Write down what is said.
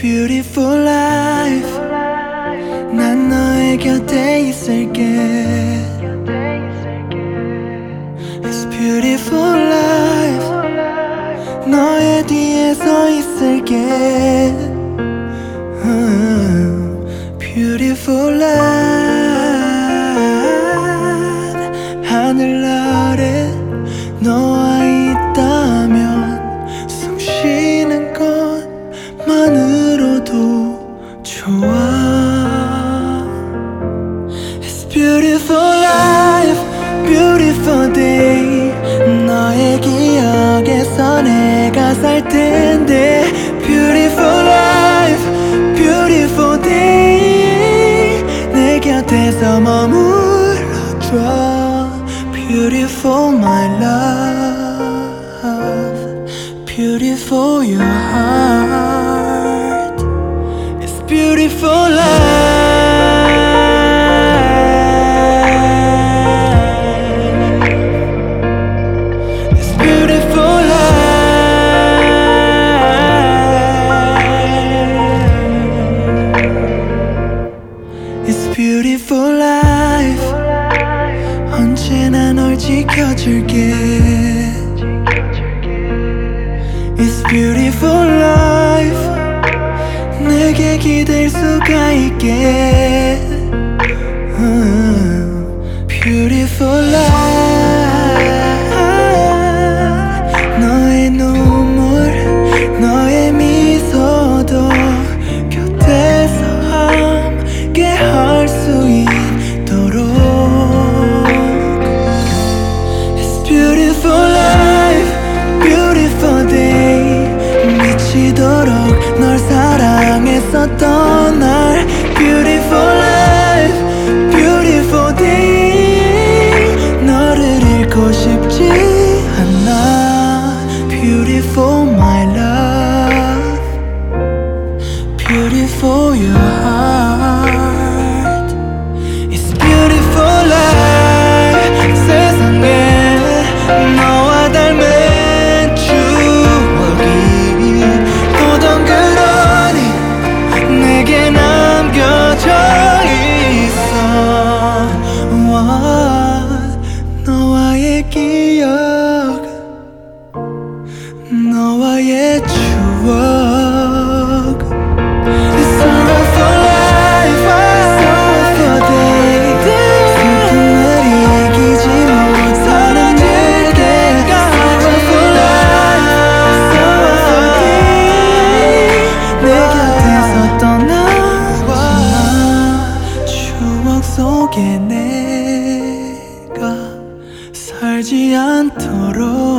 It's beautiful life 난 너의 곁에 있을게 It's beautiful life 너의 뒤에 서 있을게 음, Beautiful life beautiful life, beautiful day 너의 기억에서 내가 살 텐데 Beautiful life, beautiful day 내 곁에서 머물러줘 Beautiful my love Beautiful your heart It's beautiful life Beautiful life 언제나 널 지켜줄게 It's beautiful life 내게 기댈 수가 있게 음, Beautiful life Don't know. 너와의 추억 It's all for life, all for day 슬픔을 이기지 못하는 It's all for life, all for day 내 곁에서 떠나지 마 추억 속에 내가 살지 않도록